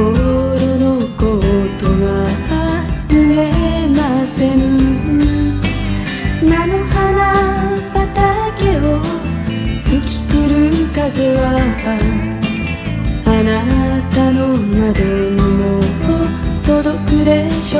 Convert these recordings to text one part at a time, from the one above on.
心のことがえません。菜の花畑を吹きくる風はあなたの窓にも届くでしょう。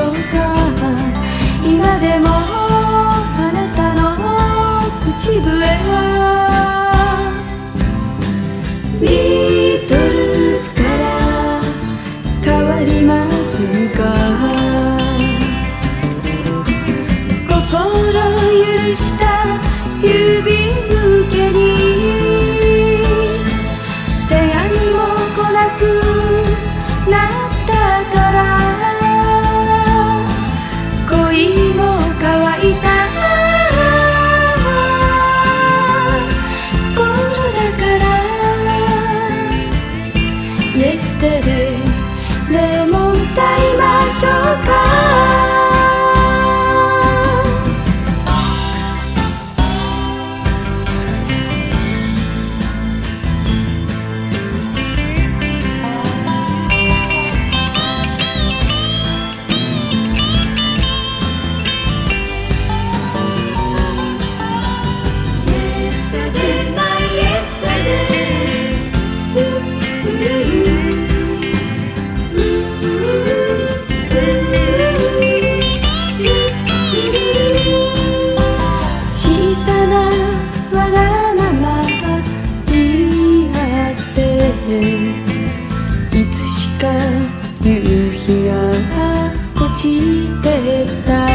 ちてた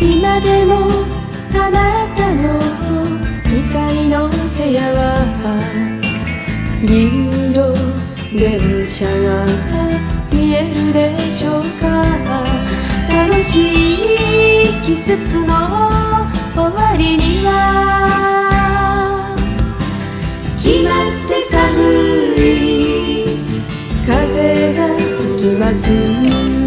今でもあなたの2階の部屋は銀色電車が見えるでしょうか楽しい季節の終わりには決まって寒い風が吹きます